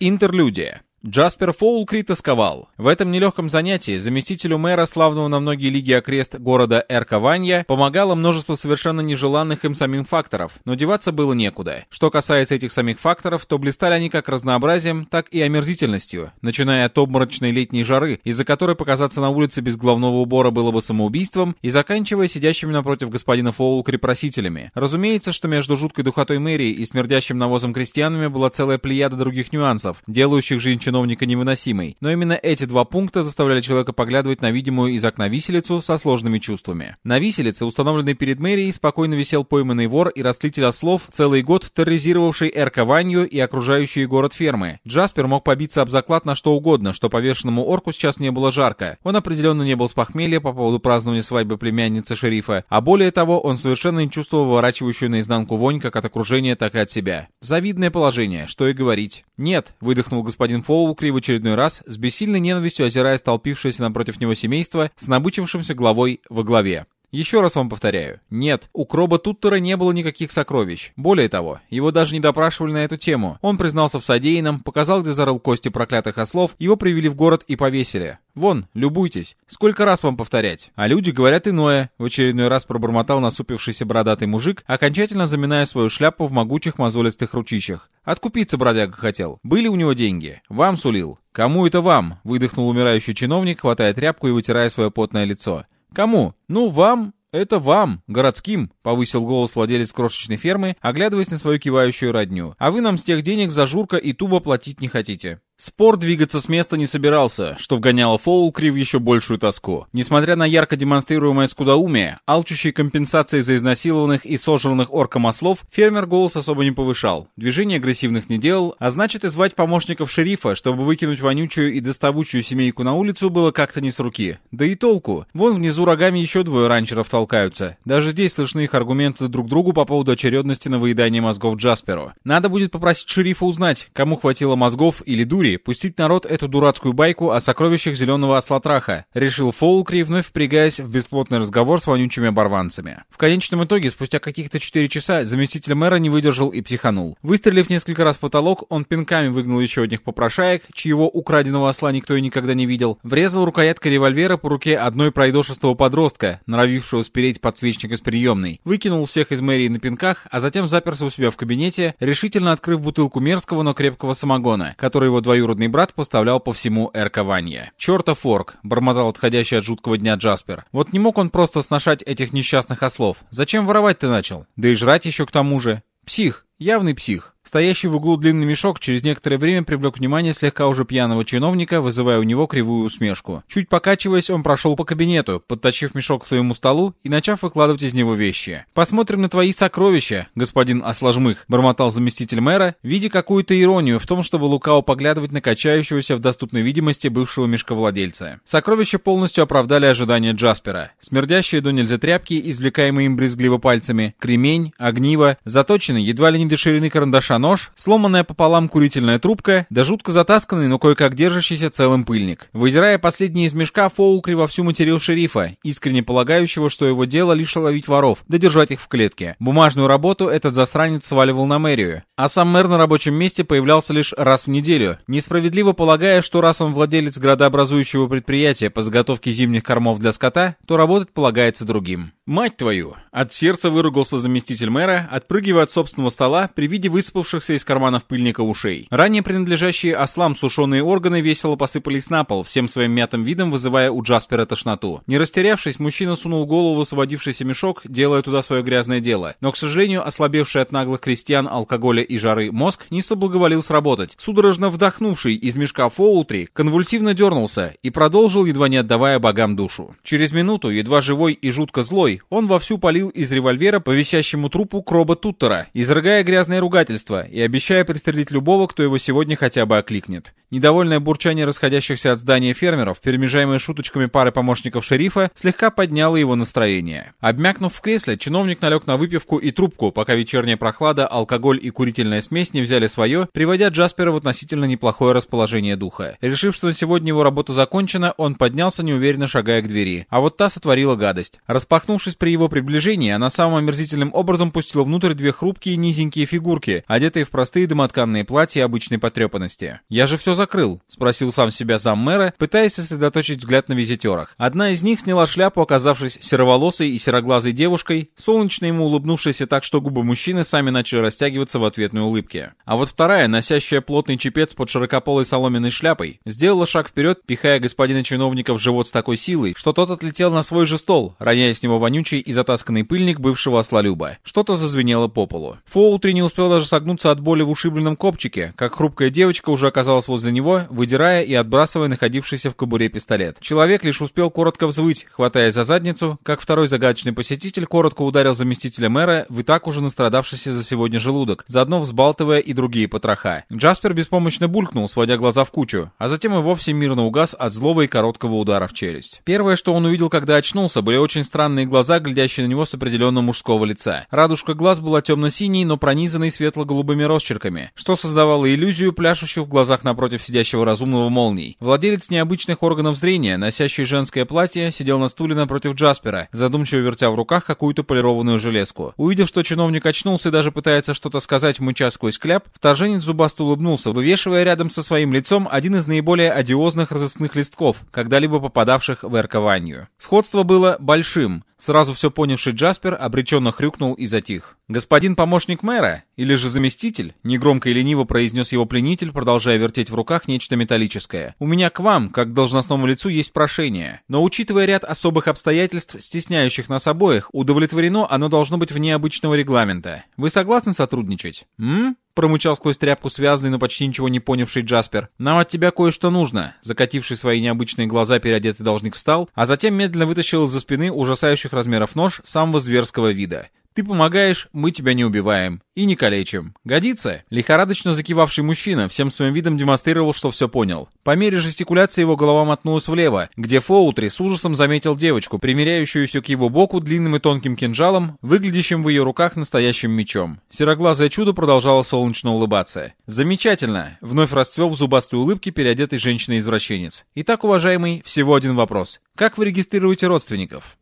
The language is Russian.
Интерлюдия. Джаспер Фоулкри тосковал. В этом нелегком занятии заместителю мэра, славного на многие лиги окрест города Эркованья, помогало множество совершенно нежеланных им самим факторов, но деваться было некуда. Что касается этих самих факторов, то блистали они как разнообразием, так и омерзительностью, начиная от обморочной летней жары, из-за которой показаться на улице без головного убора было бы самоубийством, и заканчивая сидящими напротив господина Фоулкри просителями. Разумеется, что между жуткой духотой мэрии и смердящим навозом крестьянами была целая плеяда других нюансов, делающих жизнь чиновника невыносимой, но именно эти два пункта заставляли человека поглядывать на видимую из окна виселицу со сложными чувствами. На виселице, установленной перед мэрией, спокойно висел пойманный вор и растлитель ослов, целый год терроризировавший Эркованью и окружающий город фермы. Джаспер мог побиться об заклад на что угодно, что повешенному орку сейчас не было жарко. Он определенно не был с похмелья по поводу празднования свадьбы племянницы шерифа, а более того, он совершенно не чувствовал выворачивающую наизнанку вонь как от окружения, так и от себя. Завидное положение, что и говорить. «Нет», — выдохнул господин Фоу, Коулкри в очередной раз, с бессильной ненавистью озирая столпившееся напротив него семейство с набычившимся главой во главе. Еще раз вам повторяю, нет, у Кроба Туттера не было никаких сокровищ. Более того, его даже не допрашивали на эту тему. Он признался в содеянном, показал, где зарыл кости проклятых ослов, его привели в город и повесили. Вон, любуйтесь. Сколько раз вам повторять? А люди говорят иное. В очередной раз пробормотал насупившийся бородатый мужик, окончательно заминая свою шляпу в могучих мозолистых ручищах. Откупиться бродяга хотел. Были у него деньги. Вам сулил. «Кому это вам?» — выдохнул умирающий чиновник, хватая тряпку и вытирая свое потное лицо. «Кому? Ну, вам, «Это вам, городским», — повысил голос владелец крошечной фермы, оглядываясь на свою кивающую родню. «А вы нам с тех денег за Журка и Туба платить не хотите». Спор двигаться с места не собирался, что вгоняло Фоулкри в еще большую тоску. Несмотря на ярко демонстрируемое скудоумие, алчущие компенсации за изнасилованных и сожранных орком ослов, фермер голос особо не повышал, движений агрессивных не делал, а значит и звать помощников шерифа, чтобы выкинуть вонючую и доставучую семейку на улицу, было как-то не с руки. Да и толку. Вон внизу рогами еще двое ранчеров толкаются. Даже здесь слышны их аргументы друг другу по поводу очередности на выедание мозгов Джасперу. Надо будет попросить шерифа узнать, кому хватило мозгов или дури, дури пустить народ эту дурацкую байку о сокровищах зеленого ослотраха, решил Фоулкри, вновь впрягаясь в бесплотный разговор с вонючими оборванцами. В конечном итоге, спустя каких-то 4 часа, заместитель мэра не выдержал и психанул. Выстрелив несколько раз в потолок, он пинками выгнал еще одних попрошаек, чьего украденного осла никто и никогда не видел, врезал рукояткой револьвера по руке одной пройдошестого подростка, норовившего спереть подсвечник из приемной, выкинул всех из мэрии на пинках, а затем заперся у себя в кабинете, решительно открыв бутылку мерзкого, но крепкого самогона, который его двоюродный брат поставлял по всему Эркованье. «Чёртов форк!» — бормотал отходящий от жуткого дня Джаспер. «Вот не мог он просто сношать этих несчастных ослов. Зачем воровать ты начал? Да и жрать еще к тому же. Псих, явный псих». Стоящий в углу длинный мешок через некоторое время привлек внимание слегка уже пьяного чиновника, вызывая у него кривую усмешку. Чуть покачиваясь, он прошел по кабинету, подтащив мешок к своему столу и начав выкладывать из него вещи. «Посмотрим на твои сокровища, господин Осложмых», — бормотал заместитель мэра, видя какую-то иронию в том, чтобы лукаво поглядывать на качающегося в доступной видимости бывшего мешковладельца. Сокровища полностью оправдали ожидания Джаспера. Смердящие до нельзя тряпки, извлекаемые им брезгливо пальцами, кремень, огниво, заточенный, едва ли не до ширины карандаша нож, сломанная пополам курительная трубка, да жутко затасканный, но кое-как держащийся целым пыльник. Вызирая последний из мешка, Фоукри вовсю материл шерифа, искренне полагающего, что его дело лишь ловить воров, да держать их в клетке. Бумажную работу этот засранец сваливал на мэрию, а сам мэр на рабочем месте появлялся лишь раз в неделю, несправедливо полагая, что раз он владелец градообразующего предприятия по заготовке зимних кормов для скота, то работать полагается другим. «Мать твою!» От сердца выругался заместитель мэра, отпрыгивая от собственного стола при виде высыпавшего высунувшихся из карманов пыльника ушей. Ранее принадлежащие ослам сушеные органы весело посыпались на пол, всем своим мятым видом вызывая у Джаспера тошноту. Не растерявшись, мужчина сунул голову в освободившийся мешок, делая туда свое грязное дело. Но, к сожалению, ослабевший от наглых крестьян, алкоголя и жары мозг не соблаговолил сработать. Судорожно вдохнувший из мешка Фоутри конвульсивно дернулся и продолжил, едва не отдавая богам душу. Через минуту, едва живой и жутко злой, он вовсю полил из револьвера по висящему трупу Кроба Туттера, изрыгая грязное ругательство, убийства и обещая пристрелить любого, кто его сегодня хотя бы окликнет. Недовольное бурчание расходящихся от здания фермеров, перемежаемое шуточками пары помощников шерифа, слегка подняло его настроение. Обмякнув в кресле, чиновник налег на выпивку и трубку, пока вечерняя прохлада, алкоголь и курительная смесь не взяли свое, приводя Джаспера в относительно неплохое расположение духа. Решив, что на сегодня его работа закончена, он поднялся, неуверенно шагая к двери. А вот та сотворила гадость. Распахнувшись при его приближении, она самым омерзительным образом пустила внутрь две хрупкие низенькие фигурки, один одетые в простые домотканные платья обычной потрепанности. «Я же все закрыл», — спросил сам себя заммэра, пытаясь сосредоточить взгляд на визитерах. Одна из них сняла шляпу, оказавшись сероволосой и сероглазой девушкой, солнечно ему улыбнувшейся так, что губы мужчины сами начали растягиваться в ответной улыбке. А вот вторая, носящая плотный чепец под широкополой соломенной шляпой, сделала шаг вперед, пихая господина чиновника в живот с такой силой, что тот отлетел на свой же стол, роняя с него вонючий и затасканный пыльник бывшего ослолюба. Что-то зазвенело по полу. Фоутри не успел даже согнуться от боли в ушибленном копчике, как хрупкая девочка уже оказалась возле него, выдирая и отбрасывая находившийся в кобуре пистолет. Человек лишь успел коротко взвыть, хватая за задницу, как второй загадочный посетитель коротко ударил заместителя мэра в и так уже настрадавшийся за сегодня желудок, заодно взбалтывая и другие потроха. Джаспер беспомощно булькнул, сводя глаза в кучу, а затем и вовсе мирно угас от злого и короткого удара в челюсть. Первое, что он увидел, когда очнулся, были очень странные глаза, глядящие на него с определенного мужского лица. Радужка глаз была темно-синей, но пронизанной светло-голубыми росчерками, что создавало иллюзию пляшущих в глазах напротив сидящего разумного молний. Владелец необычных органов зрения, носящий женское платье, сидел на стуле напротив Джаспера, задумчиво вертя в руках какую-то полированную железку. Увидев, что чиновник очнулся и даже пытается что-то сказать мыча сквозь кляп, вторженец зубасто улыбнулся, вывешивая рядом со своим лицом один из наиболее одиозных разыскных листков, когда-либо попадавших в эркованию. Сходство было большим, Сразу все понявший Джаспер обреченно хрюкнул и затих. «Господин помощник мэра? Или же заместитель?» Негромко и лениво произнес его пленитель, продолжая вертеть в руках нечто металлическое. «У меня к вам, как к должностному лицу, есть прошение. Но учитывая ряд особых обстоятельств, стесняющих нас обоих, удовлетворено оно должно быть вне обычного регламента. Вы согласны сотрудничать?» «М?» промычал сквозь тряпку связанный, но почти ничего не понявший Джаспер. «Нам от тебя кое-что нужно». Закативший свои необычные глаза переодетый должник встал, а затем медленно вытащил из-за спины ужасающих размеров нож самого зверского вида. Ты помогаешь, мы тебя не убиваем. И не калечим. Годится?» Лихорадочно закивавший мужчина всем своим видом демонстрировал, что все понял. По мере жестикуляции его голова мотнулась влево, где Фоутри с ужасом заметил девочку, примеряющуюся к его боку длинным и тонким кинжалом, выглядящим в ее руках настоящим мечом. Сероглазое чудо продолжало солнечно улыбаться. «Замечательно!» — вновь расцвел в зубастой улыбке переодетый женщина-извращенец. «Итак, уважаемый, всего один вопрос. Как вы регистрируете родственников?»